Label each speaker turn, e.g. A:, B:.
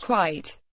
A: quite.